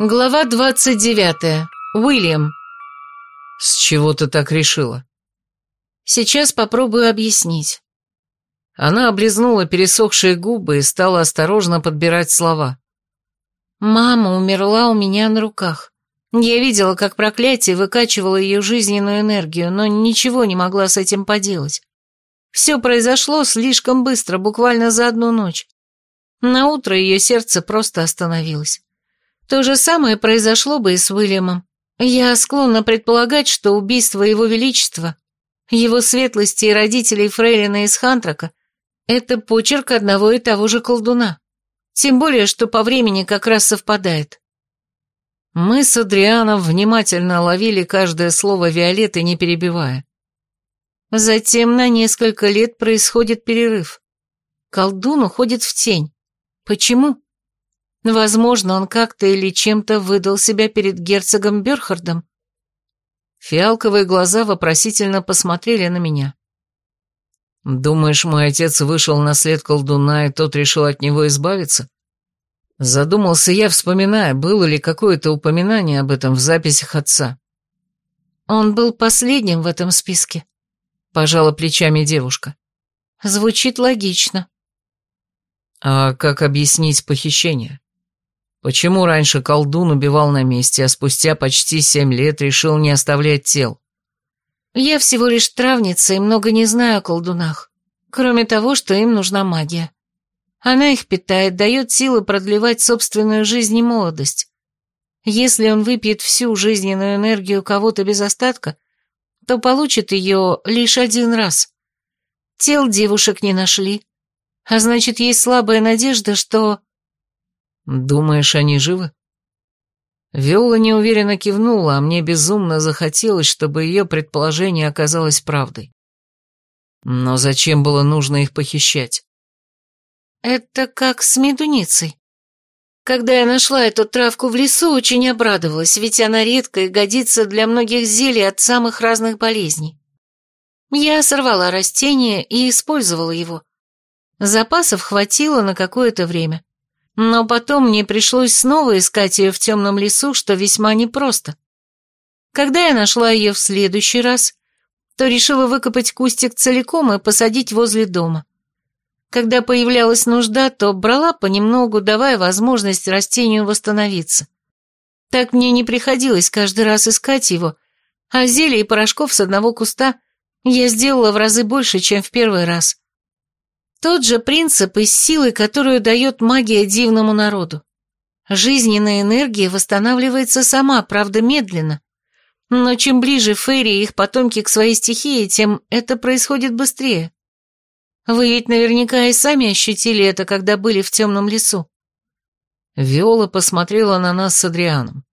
Глава 29. Уильям. С чего ты так решила? Сейчас попробую объяснить. Она облизнула пересохшие губы и стала осторожно подбирать слова. Мама умерла у меня на руках. Я видела, как проклятие выкачивало ее жизненную энергию, но ничего не могла с этим поделать. Все произошло слишком быстро, буквально за одну ночь. На утро ее сердце просто остановилось. То же самое произошло бы и с Уильямом. Я склонна предполагать, что убийство Его Величества, его светлости и родителей Фрейлина из Хантрака – это почерк одного и того же колдуна. Тем более, что по времени как раз совпадает. Мы с Адрианом внимательно ловили каждое слово Виолетты, не перебивая. Затем на несколько лет происходит перерыв. Колдун уходит в тень. Почему? Возможно, он как-то или чем-то выдал себя перед герцогом Берхардом. Фиалковые глаза вопросительно посмотрели на меня. «Думаешь, мой отец вышел на след колдуна, и тот решил от него избавиться?» Задумался я, вспоминая, было ли какое-то упоминание об этом в записях отца. «Он был последним в этом списке», — пожала плечами девушка. «Звучит логично». «А как объяснить похищение?» Почему раньше колдун убивал на месте, а спустя почти семь лет решил не оставлять тел? Я всего лишь травница и много не знаю о колдунах, кроме того, что им нужна магия. Она их питает, дает силы продлевать собственную жизнь и молодость. Если он выпьет всю жизненную энергию кого-то без остатка, то получит ее лишь один раз. Тел девушек не нашли, а значит, есть слабая надежда, что... «Думаешь, они живы?» Виола неуверенно кивнула, а мне безумно захотелось, чтобы ее предположение оказалось правдой. Но зачем было нужно их похищать? Это как с медуницей. Когда я нашла эту травку в лесу, очень обрадовалась, ведь она редко и годится для многих зелий от самых разных болезней. Я сорвала растение и использовала его. Запасов хватило на какое-то время. Но потом мне пришлось снова искать ее в темном лесу, что весьма непросто. Когда я нашла ее в следующий раз, то решила выкопать кустик целиком и посадить возле дома. Когда появлялась нужда, то брала понемногу, давая возможность растению восстановиться. Так мне не приходилось каждый раз искать его, а зелья и порошков с одного куста я сделала в разы больше, чем в первый раз. Тот же принцип из силы, которую дает магия дивному народу. Жизненная энергия восстанавливается сама, правда, медленно. Но чем ближе Фейри и их потомки к своей стихии, тем это происходит быстрее. Вы ведь наверняка и сами ощутили это, когда были в темном лесу. Виола посмотрела на нас с Адрианом.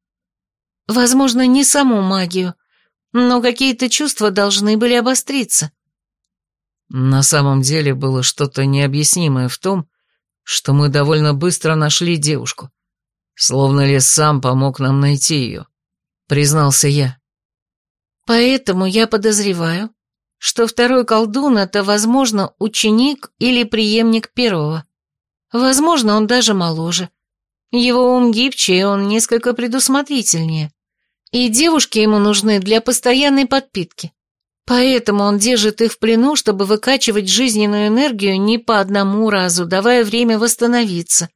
Возможно, не саму магию, но какие-то чувства должны были обостриться. На самом деле было что-то необъяснимое в том, что мы довольно быстро нашли девушку. Словно лес сам помог нам найти ее, признался я. Поэтому я подозреваю, что второй колдун — это, возможно, ученик или преемник первого. Возможно, он даже моложе. Его ум гибче, и он несколько предусмотрительнее. И девушки ему нужны для постоянной подпитки. Поэтому он держит их в плену, чтобы выкачивать жизненную энергию не по одному разу, давая время восстановиться.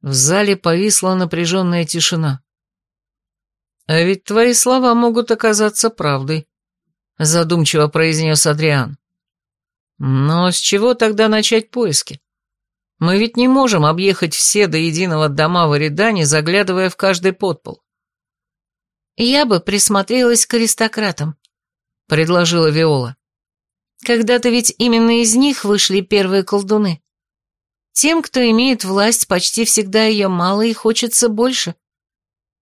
В зале повисла напряженная тишина. «А ведь твои слова могут оказаться правдой», — задумчиво произнес Адриан. «Но с чего тогда начать поиски? Мы ведь не можем объехать все до единого дома в Эридане, заглядывая в каждый подпол». «Я бы присмотрелась к аристократам», — предложила Виола. «Когда-то ведь именно из них вышли первые колдуны. Тем, кто имеет власть, почти всегда ее мало и хочется больше».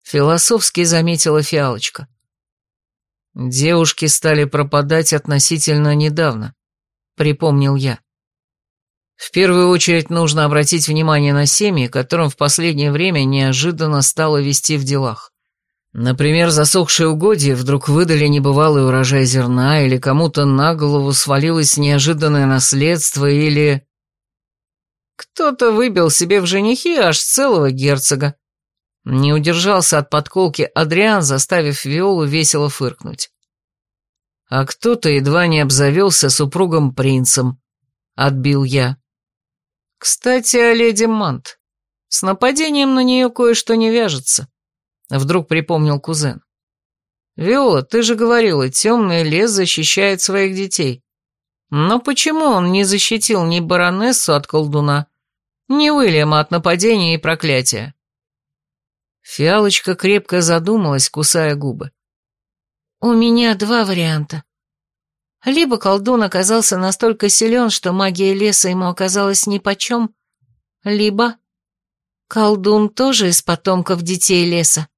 Философски заметила Фиалочка. «Девушки стали пропадать относительно недавно», — припомнил я. В первую очередь нужно обратить внимание на семьи, которым в последнее время неожиданно стало вести в делах. Например, засохшие угодья вдруг выдали небывалый урожай зерна, или кому-то на голову свалилось неожиданное наследство, или... Кто-то выбил себе в женихи аж целого герцога, Не удержался от подколки Адриан, заставив Виолу весело фыркнуть. А кто-то едва не обзавелся супругом-принцем, отбил я. Кстати, о леди Мант. С нападением на нее кое-что не вяжется. Вдруг припомнил кузен. Виола, ты же говорила, темный лес защищает своих детей. Но почему он не защитил ни баронессу от колдуна, ни Уильяма от нападения и проклятия? Фиалочка крепко задумалась, кусая губы. У меня два варианта. Либо колдун оказался настолько силен, что магия леса ему оказалась нипочем, либо колдун тоже из потомков детей леса.